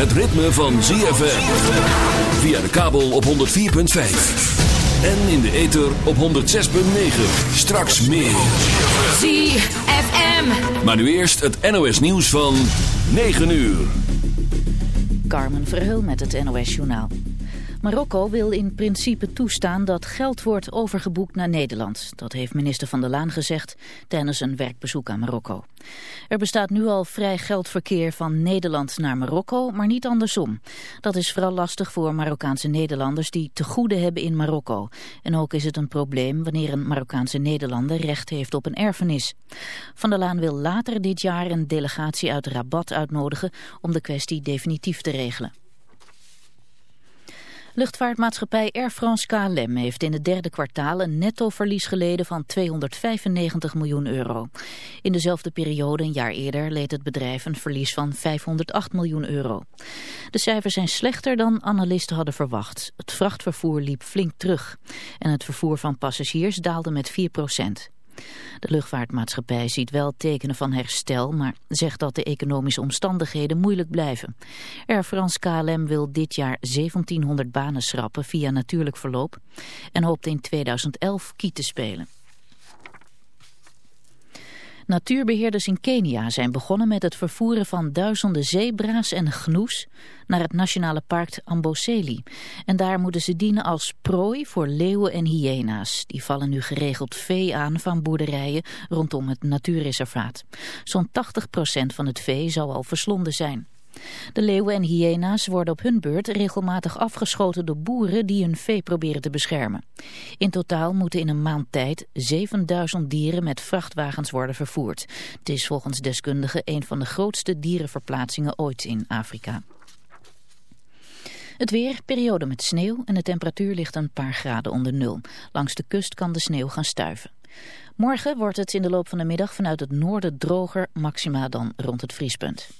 Het ritme van ZFM. Via de kabel op 104.5. En in de ether op 106.9. Straks meer. ZFM. Maar nu eerst het NOS nieuws van 9 uur. Carmen Verheul met het NOS Journaal. Marokko wil in principe toestaan dat geld wordt overgeboekt naar Nederland. Dat heeft minister Van der Laan gezegd tijdens een werkbezoek aan Marokko. Er bestaat nu al vrij geldverkeer van Nederland naar Marokko, maar niet andersom. Dat is vooral lastig voor Marokkaanse Nederlanders die te goede hebben in Marokko. En ook is het een probleem wanneer een Marokkaanse Nederlander recht heeft op een erfenis. Van der Laan wil later dit jaar een delegatie uit Rabat uitnodigen om de kwestie definitief te regelen. Luchtvaartmaatschappij Air France KLM heeft in het derde kwartaal een nettoverlies geleden van 295 miljoen euro. In dezelfde periode een jaar eerder leed het bedrijf een verlies van 508 miljoen euro. De cijfers zijn slechter dan analisten hadden verwacht. Het vrachtvervoer liep flink terug en het vervoer van passagiers daalde met 4 procent. De luchtvaartmaatschappij ziet wel tekenen van herstel, maar zegt dat de economische omstandigheden moeilijk blijven. Air France KLM wil dit jaar 1700 banen schrappen via natuurlijk verloop en hoopt in 2011 kiet te spelen. Natuurbeheerders in Kenia zijn begonnen met het vervoeren van duizenden zebra's en gnoes naar het nationale park Amboseli. En daar moeten ze dienen als prooi voor leeuwen en hyena's. Die vallen nu geregeld vee aan van boerderijen rondom het natuurreservaat. Zo'n 80% van het vee zou al verslonden zijn. De leeuwen en hyena's worden op hun beurt regelmatig afgeschoten door boeren die hun vee proberen te beschermen. In totaal moeten in een maand tijd 7000 dieren met vrachtwagens worden vervoerd. Het is volgens deskundigen een van de grootste dierenverplaatsingen ooit in Afrika. Het weer, periode met sneeuw en de temperatuur ligt een paar graden onder nul. Langs de kust kan de sneeuw gaan stuiven. Morgen wordt het in de loop van de middag vanuit het noorden droger, maxima dan rond het vriespunt.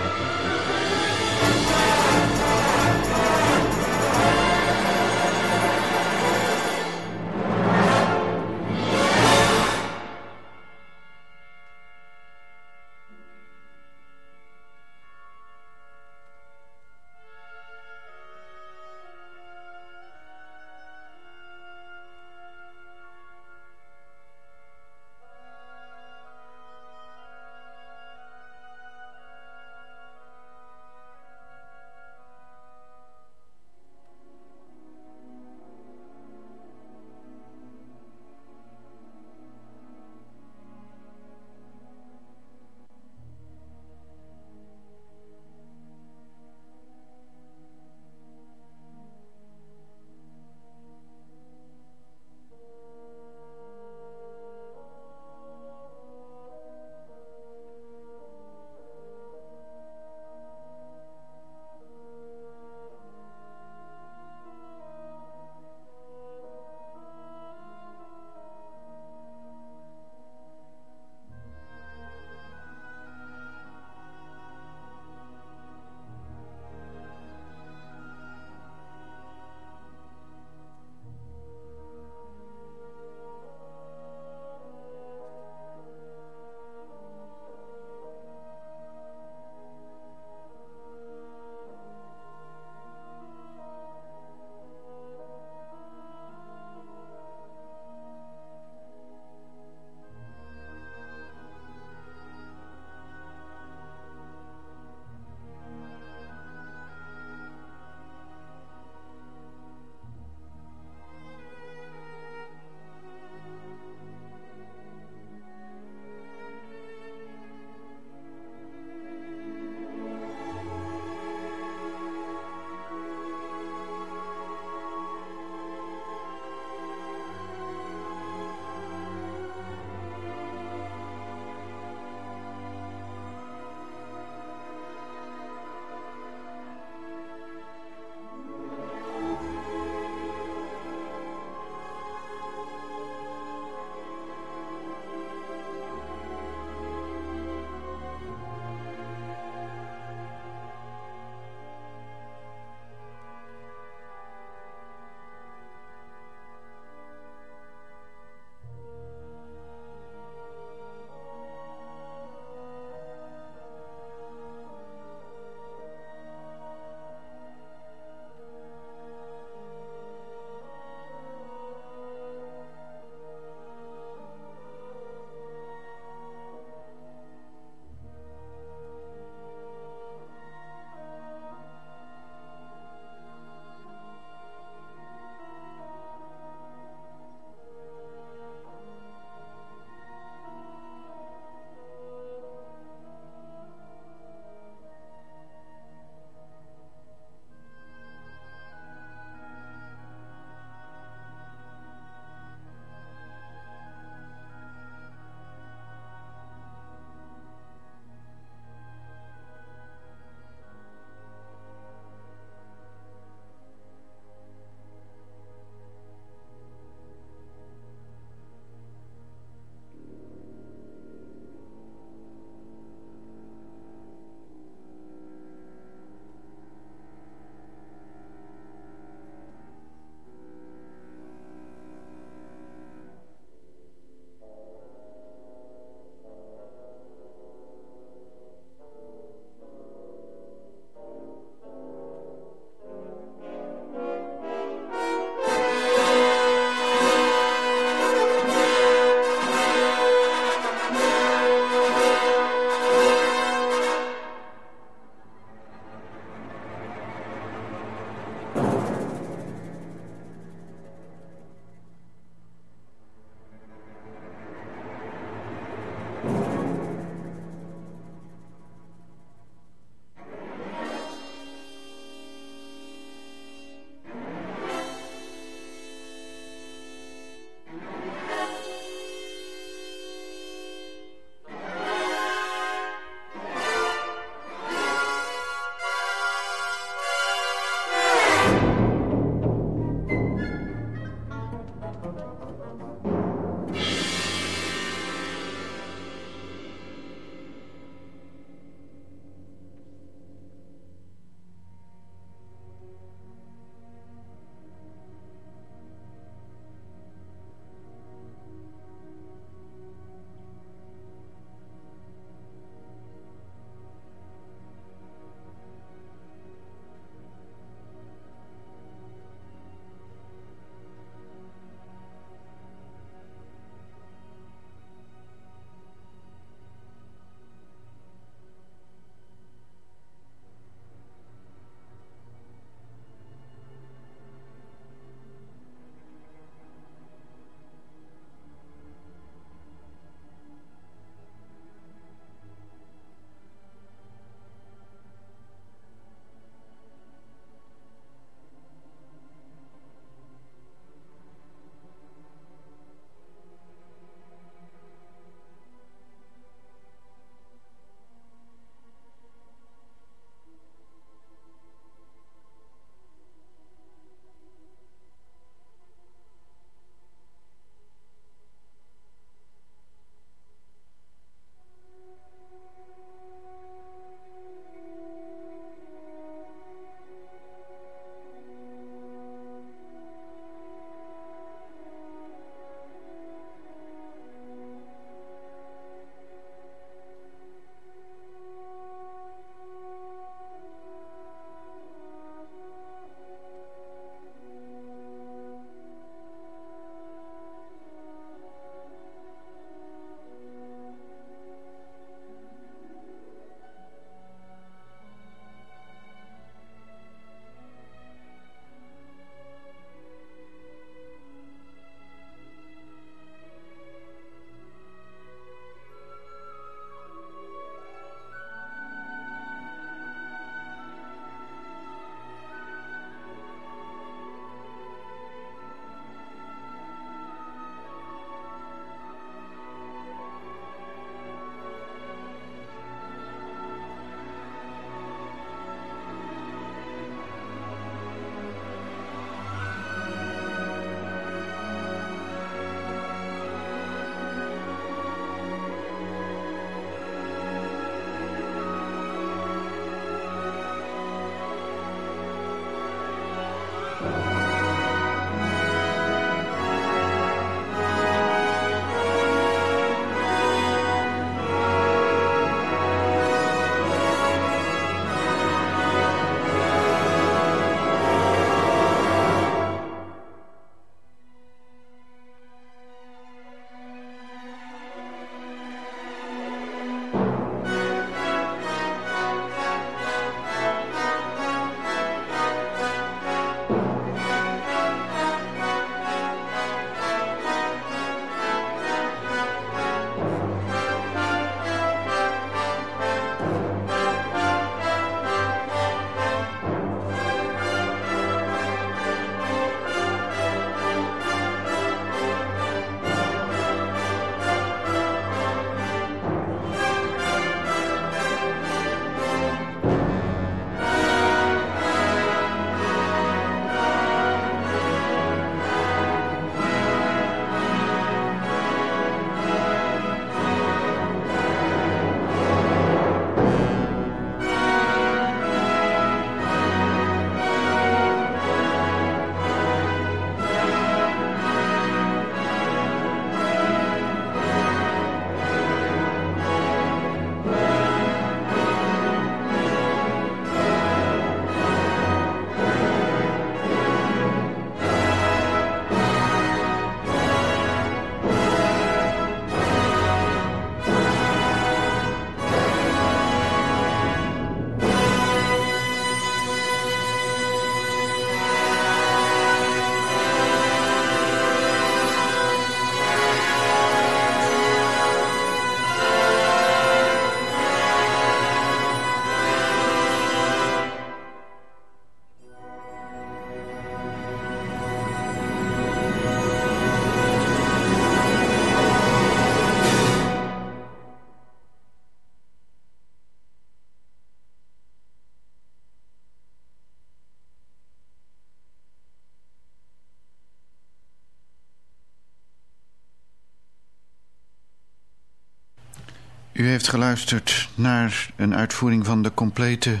U heeft geluisterd naar een uitvoering van de complete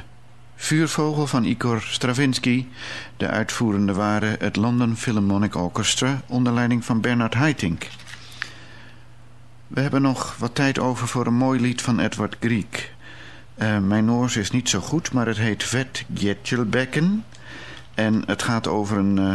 Vuurvogel van Igor Stravinsky. De uitvoerende waren het London Philharmonic Orchestra onder leiding van Bernard Haitink. We hebben nog wat tijd over voor een mooi lied van Edward Grieg. Uh, mijn Noors is niet zo goed, maar het heet Vet Gjetjelbekken. En het gaat over een, uh,